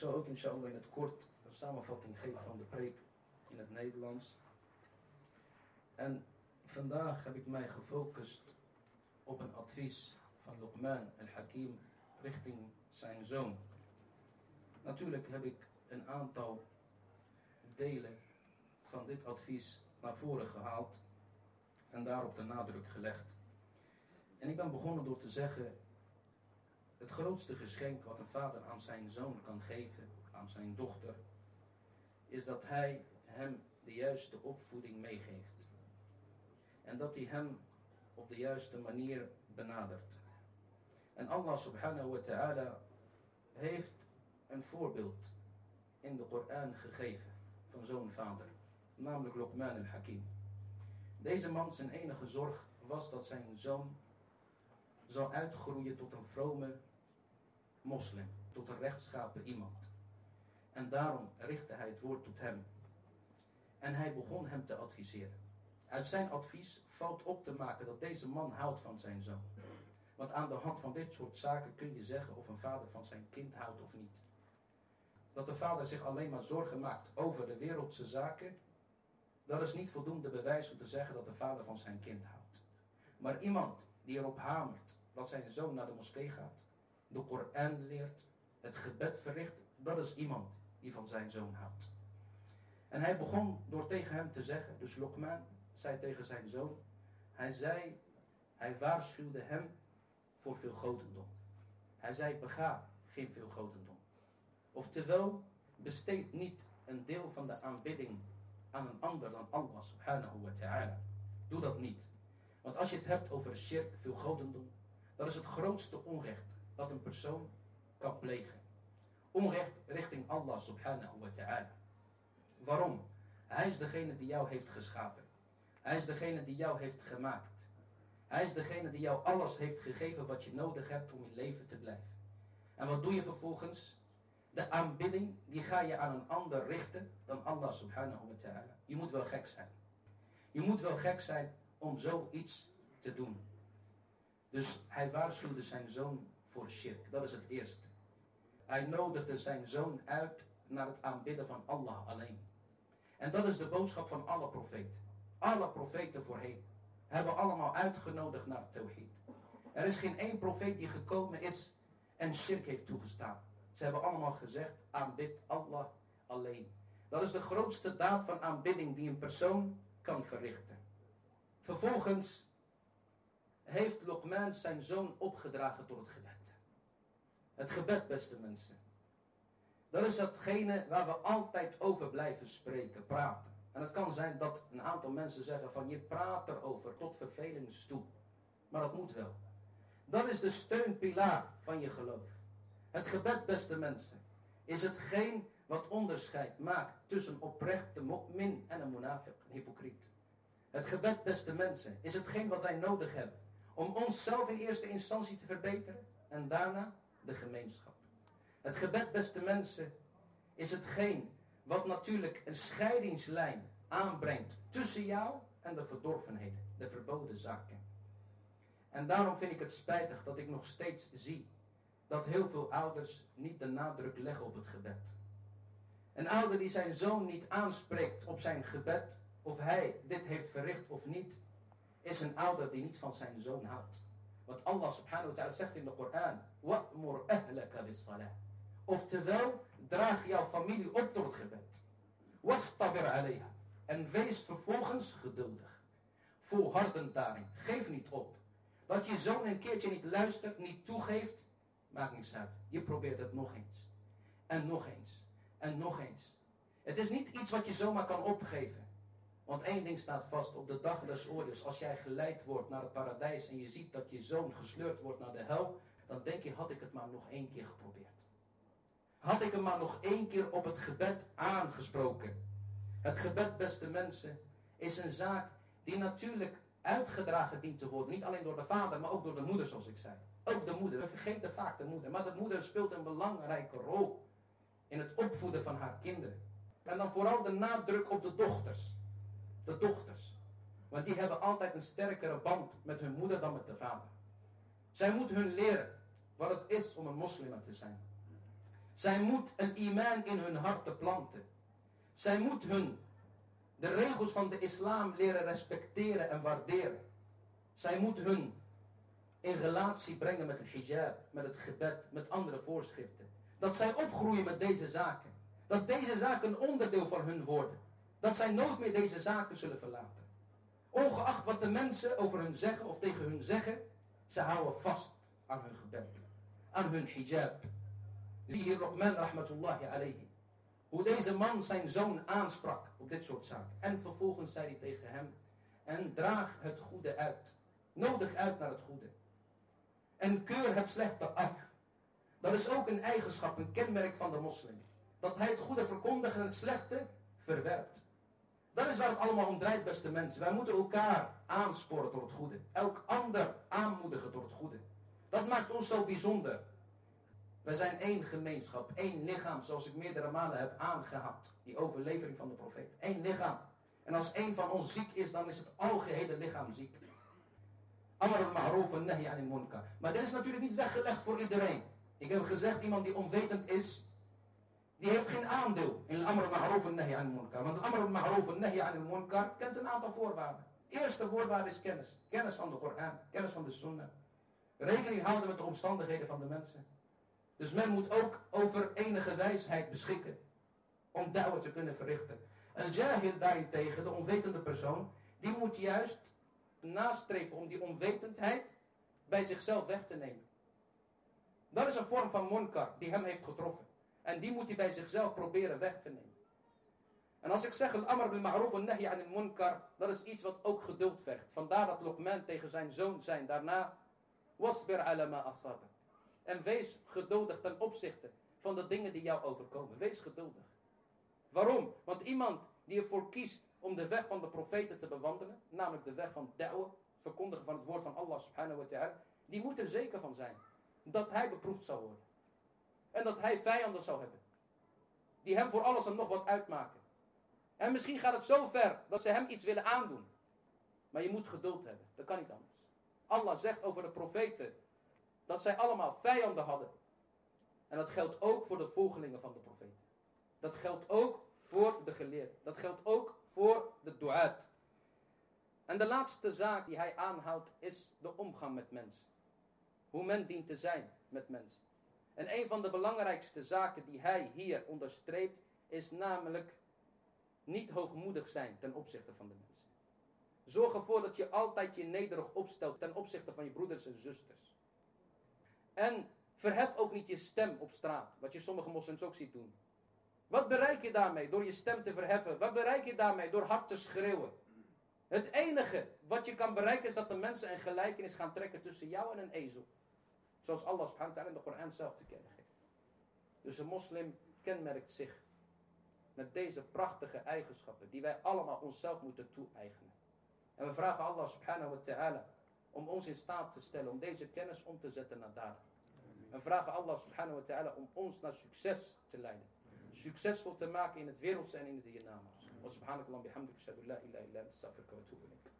zal ook inshallah in het kort een samenvatting geven van de preek in het Nederlands. En vandaag heb ik mij gefocust op een advies van Luqman al-Hakim richting zijn zoon. Natuurlijk heb ik een aantal delen van dit advies naar voren gehaald en daarop de nadruk gelegd. En ik ben begonnen door te zeggen, het grootste geschenk wat een vader aan zijn zoon kan geven, aan zijn dochter, is dat hij hem de juiste opvoeding meegeeft. En dat hij hem op de juiste manier benadert. En Allah subhanahu wa ta'ala heeft een voorbeeld in de Koran gegeven van zo'n vader, namelijk Luqman al-Hakim. Deze man zijn enige zorg was dat zijn zoon zou uitgroeien tot een vrome moslim, tot een rechtschapen iemand. En daarom richtte hij het woord tot hem. En hij begon hem te adviseren. Uit zijn advies valt op te maken dat deze man houdt van zijn zoon. Want aan de hand van dit soort zaken kun je zeggen of een vader van zijn kind houdt of niet. Dat de vader zich alleen maar zorgen maakt over de wereldse zaken, dat is niet voldoende bewijs om te zeggen dat de vader van zijn kind houdt. Maar iemand die erop hamert dat zijn zoon naar de moskee gaat, de Koran leert, het gebed verricht, dat is iemand die van zijn zoon houdt. En hij begon door tegen hem te zeggen, dus Lokman zei tegen zijn zoon, hij zei, hij waarschuwde hem voor veel gotendom. Hij zei, bega geen veel gotendom. Oftewel, besteed niet een deel van de aanbidding aan een ander dan Allah subhanahu wa ta'ala. Doe dat niet. Want als je het hebt over shirk, veel godendom, dat is het grootste onrecht dat een persoon kan plegen. Onrecht richting Allah subhanahu wa ta'ala. Waarom? Hij is degene die jou heeft geschapen. Hij is degene die jou heeft gemaakt. Hij is degene die jou alles heeft gegeven wat je nodig hebt om in leven te blijven. En wat doe je vervolgens? De aanbidding, die ga je aan een ander richten dan Allah subhanahu wa ta'ala. Je moet wel gek zijn. Je moet wel gek zijn om zoiets te doen. Dus hij waarschuwde zijn zoon voor shirk. Dat is het eerste. Hij nodigde zijn zoon uit naar het aanbidden van Allah alleen. En dat is de boodschap van alle profeten. Alle profeten voorheen hebben allemaal uitgenodigd naar Tawhid. Er is geen één profeet die gekomen is en shirk heeft toegestaan. Ze hebben allemaal gezegd, aanbid Allah alleen. Dat is de grootste daad van aanbidding die een persoon kan verrichten. Vervolgens heeft Lokman zijn zoon opgedragen tot het gebed. Het gebed, beste mensen. Dat is datgene waar we altijd over blijven spreken, praten. En het kan zijn dat een aantal mensen zeggen van je praat erover tot vervelings toe. Maar dat moet wel. Dat is de steunpilaar van je geloof. Het gebed, beste mensen, is hetgeen wat onderscheid maakt tussen oprechte mu'min en een munafiq, een hypocriet. Het gebed, beste mensen, is hetgeen wat wij nodig hebben om onszelf in eerste instantie te verbeteren en daarna de gemeenschap. Het gebed, beste mensen, is hetgeen wat natuurlijk een scheidingslijn aanbrengt tussen jou en de verdorvenheden, de verboden zaken. En daarom vind ik het spijtig dat ik nog steeds zie dat heel veel ouders niet de nadruk leggen op het gebed. Een ouder die zijn zoon niet aanspreekt op zijn gebed, of hij dit heeft verricht of niet, is een ouder die niet van zijn zoon houdt. Wat Allah subhanahu wa ta'ala zegt in de Koran. Wa'mur bis. Oftewel, draag jouw familie op tot het gebed. Alayha. En wees vervolgens geduldig. Volhardend daarin. Geef niet op. Dat je zoon een keertje niet luistert, niet toegeeft, maakt niets uit. Je probeert het nog eens. En nog eens. En nog eens. Het is niet iets wat je zomaar kan opgeven. Want één ding staat vast, op de dag des oordeels, als jij geleid wordt naar het paradijs en je ziet dat je zoon gesleurd wordt naar de hel, dan denk je, had ik het maar nog één keer geprobeerd. Had ik hem maar nog één keer op het gebed aangesproken. Het gebed, beste mensen, is een zaak die natuurlijk uitgedragen dient te worden. Niet alleen door de vader, maar ook door de moeder, zoals ik zei. Ook de moeder. We vergeten vaak de moeder. Maar de moeder speelt een belangrijke rol in het opvoeden van haar kinderen. En dan vooral de nadruk op de dochters. De dochters. Want die hebben altijd een sterkere band met hun moeder dan met de vader. Zij moet hun leren wat het is om een moslim te zijn. Zij moet een imaan in hun harten planten. Zij moet hun de regels van de islam leren respecteren en waarderen. Zij moet hun in relatie brengen met het hijab, met het gebed, met andere voorschriften. Dat zij opgroeien met deze zaken. Dat deze zaken een onderdeel van hun worden. Dat zij nooit meer deze zaken zullen verlaten. Ongeacht wat de mensen over hun zeggen of tegen hun zeggen, ze houden vast aan hun gebed. Aan hun hijab. Zie hier Rahman rahmatullahi alayhi. Hoe deze man zijn zoon aansprak op dit soort zaken. En vervolgens zei hij tegen hem, en draag het goede uit. Nodig uit naar het goede. En keur het slechte af. Dat is ook een eigenschap, een kenmerk van de moslim. Dat hij het goede verkondigt en het slechte verwerpt. Dat is waar het allemaal om draait, beste mensen. Wij moeten elkaar aansporen tot het goede. Elk ander aanmoedigen tot het goede. Dat maakt ons zo bijzonder. Wij zijn één gemeenschap, één lichaam, zoals ik meerdere malen heb aangehaald. Die overlevering van de profeet. Eén lichaam. En als één van ons ziek is, dan is het algehele lichaam ziek. Amar al-ma'roof en. Maar dit is natuurlijk niet weggelegd voor iedereen. Ik heb gezegd, iemand die onwetend is, die heeft geen aandeel in amr al-ma'roof en nahi anil munkar. Want amr al-ma'roof en nahi anil munkar kent een aantal voorwaarden. Eerste voorwaarde is kennis. Kennis van de Koran, kennis van de sunnah. Rekening houden met de omstandigheden van de mensen. Dus men moet ook over enige wijsheid beschikken om da'wah te kunnen verrichten. Een jahil daarentegen, de onwetende persoon, die moet juist nastreven om die onwetendheid bij zichzelf weg te nemen. Dat is een vorm van munkar die hem heeft getroffen. En die moet hij bij zichzelf proberen weg te nemen. En als ik zeg al-amr bil ma'roof en nahi anil munkar, dat is iets wat ook geduld vergt. Vandaar dat Luqman tegen zijn zoon zijn daarna, wasbir ala ma. En wees geduldig ten opzichte van de dingen die jou overkomen. Wees geduldig. Waarom? Want iemand die ervoor kiest om de weg van de profeten te bewandelen, namelijk de weg van da'wah, verkondigen van het woord van Allah subhanahu wa ta'ala, die moet er zeker van zijn dat hij beproefd zal worden. En dat hij vijanden zal hebben. Die hem voor alles en nog wat uitmaken. En misschien gaat het zo ver dat ze hem iets willen aandoen. Maar je moet geduld hebben. Dat kan niet anders. Allah zegt over de profeten dat zij allemaal vijanden hadden. En dat geldt ook voor de volgelingen van de profeten. Dat geldt ook voor de geleerden. Dat geldt ook voor de du'at. En de laatste zaak die hij aanhoudt is de omgang met mensen. Hoe men dient te zijn met mensen. En een van de belangrijkste zaken die hij hier onderstreept is namelijk niet hoogmoedig zijn ten opzichte van de mensen. Zorg ervoor dat je altijd je nederig opstelt ten opzichte van je broeders en zusters. En verhef ook niet je stem op straat, wat je sommige moslims ook ziet doen. Wat bereik je daarmee door je stem te verheffen? Wat bereik je daarmee door hard te schreeuwen? Het enige wat je kan bereiken is dat de mensen een gelijkenis gaan trekken tussen jou en een ezel. Zoals Allah subhanahu wa ta'ala in de Koran zelf te kennen geeft. Dus een moslim kenmerkt zich met deze prachtige eigenschappen die wij allemaal onszelf moeten toe-eigenen. En we vragen Allah subhanahu wa ta'ala om ons in staat te stellen om deze kennis om te zetten naar daden. En vragen Allah subhanahu wa ta'ala om ons naar succes te leiden. Succesvol te maken in het wereldse en in het hiernamaals. Wa subhanakallah bihamdik shadu la ilaha illa anta astaghfiruka wa.